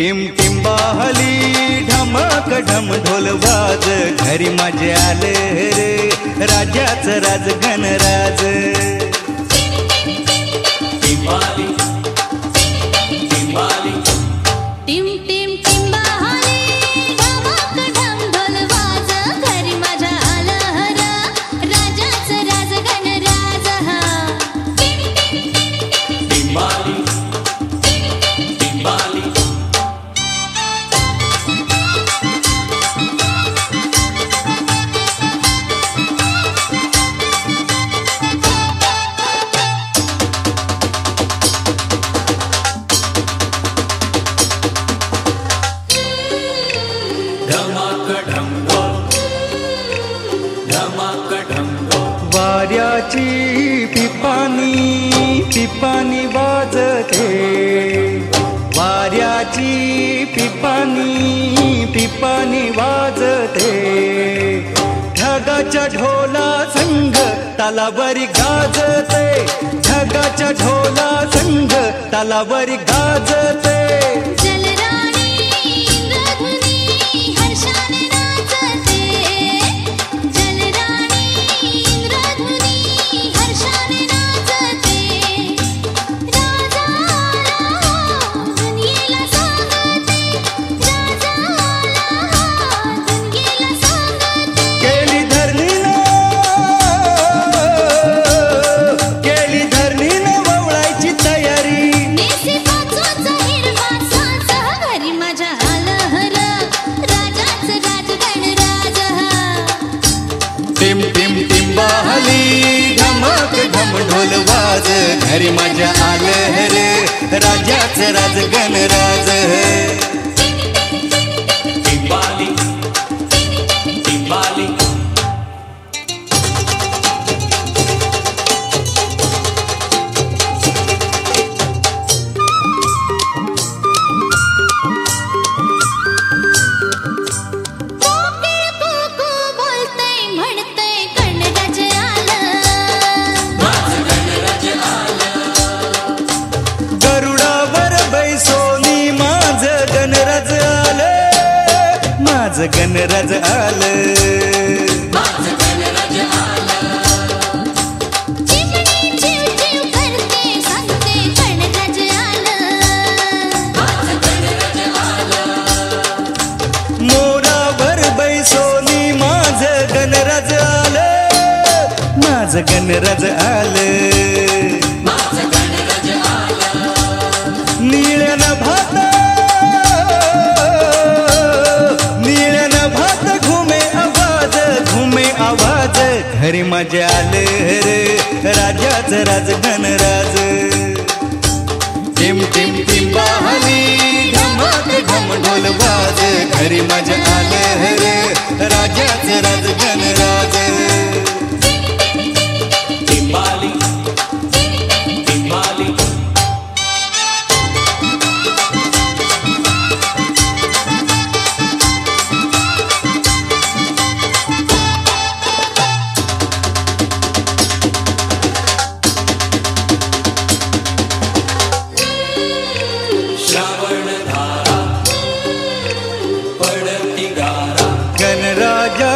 Team टिंबाहली ढमक ढम ढोल वाज घरी माझे आले रे राजाच राज गणराज. टिंबाली टिंबाली वाजते वाऱ्याची पिपानी पिपानी वाजते ढगाच्या ढोला संघ तालावरी गाजते ढगाच्या ढोला संघ तालावरी गाजते टिम टिम टिंबाहली धमक ढम ढोल वाज. घरी माझ्या आलं रे राजाच राज गणराज माझ गणराज आलं. चिमणी चिव गणराज आलं. आवाज घरी मजा आले रे. राजाच राज. गणराज टिम टिम टिम बाहली धमाक ढम ढोल वाज घरी मजा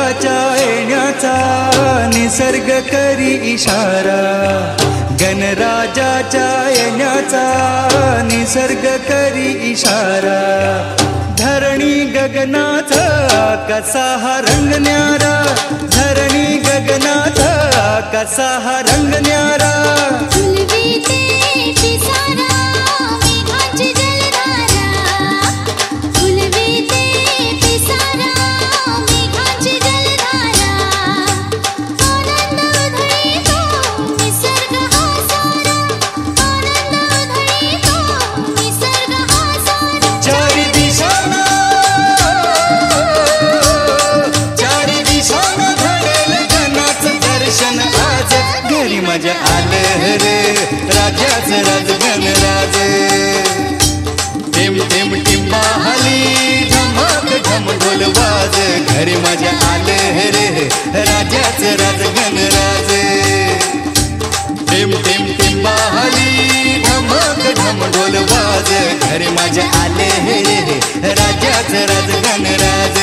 गणराजाच्या येण्याचा निसर्ग करी इशारा. गणराजाच्या येण्याचा निसर्ग करी इशारा. धरणी गगनाचा कसा हा रंग न्यारा. धरणी गगनाचा कसा हा रंग टिम टिम टिम बाहली. धमक धम ढोल वाज घरी माझ्या आले हे राजाच राजगण राज.